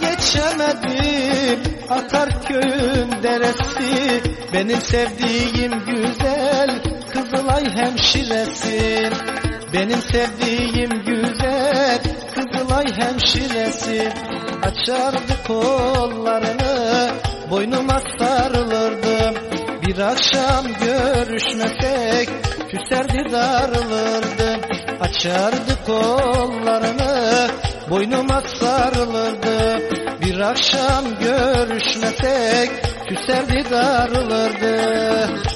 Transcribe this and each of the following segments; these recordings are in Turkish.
geçemedim Akar köyün deresi. Benim sevdiğim güzel Kızılay hemşiresi. Benim sevdiğim güzel Kızılay hemşiresi. Açardı kollarını Boynuma sarılırdım Bir akşam görüşmesek Küserdi darılırdım Açardı kollarını Boynuma sarılırdı Bir akşam görüşmesek Küserdi darılırdı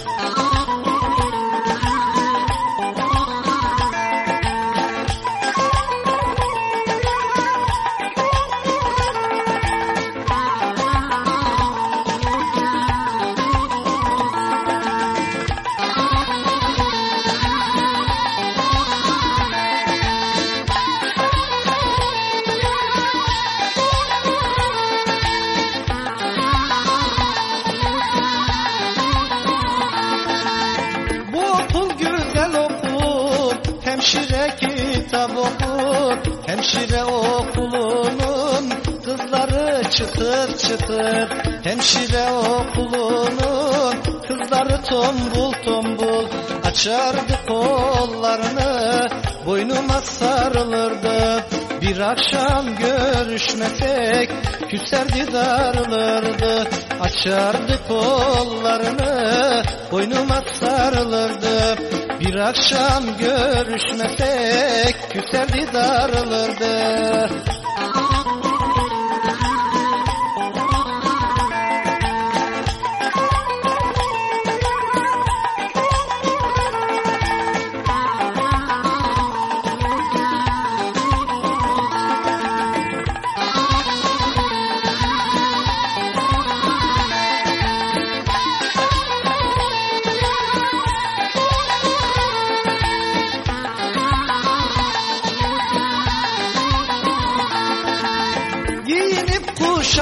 Hemşire kitap okur Hemşire okulunun Kızları çıtır çıtır. Hemşire okulunun Kızları tombul tombul Açardı kollarını Boynuma sarılırdı. Bir akşam görüşmesek Küserdi darılırdı Açardı kollarını Boynuma sarılırdı Bir akşam görüşmesek Küserdi darılırdı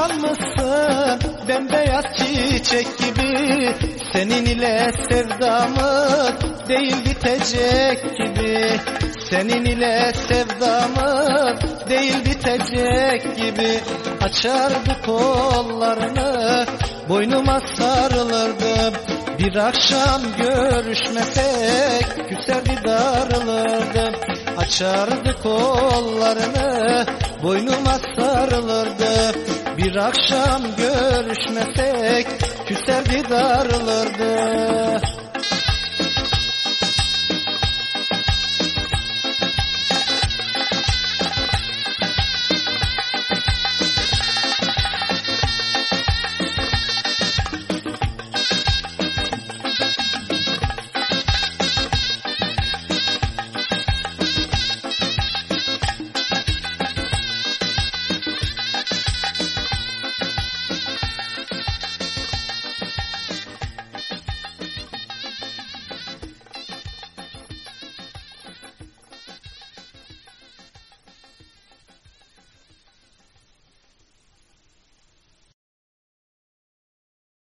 Giyinip kuşanmışsın bembeyaz çiçek gibi Senin ile sevdamız değil bitecek gibi. Senin ile sevdamız değil bitecek gibi. Açardı kollarını boynuma sarılırdım Bir akşam görüşmesek küserdi darılırdım Açardı kollarını boynuma sarılırdı Bir akşam görüşmesek küserdi darılırdı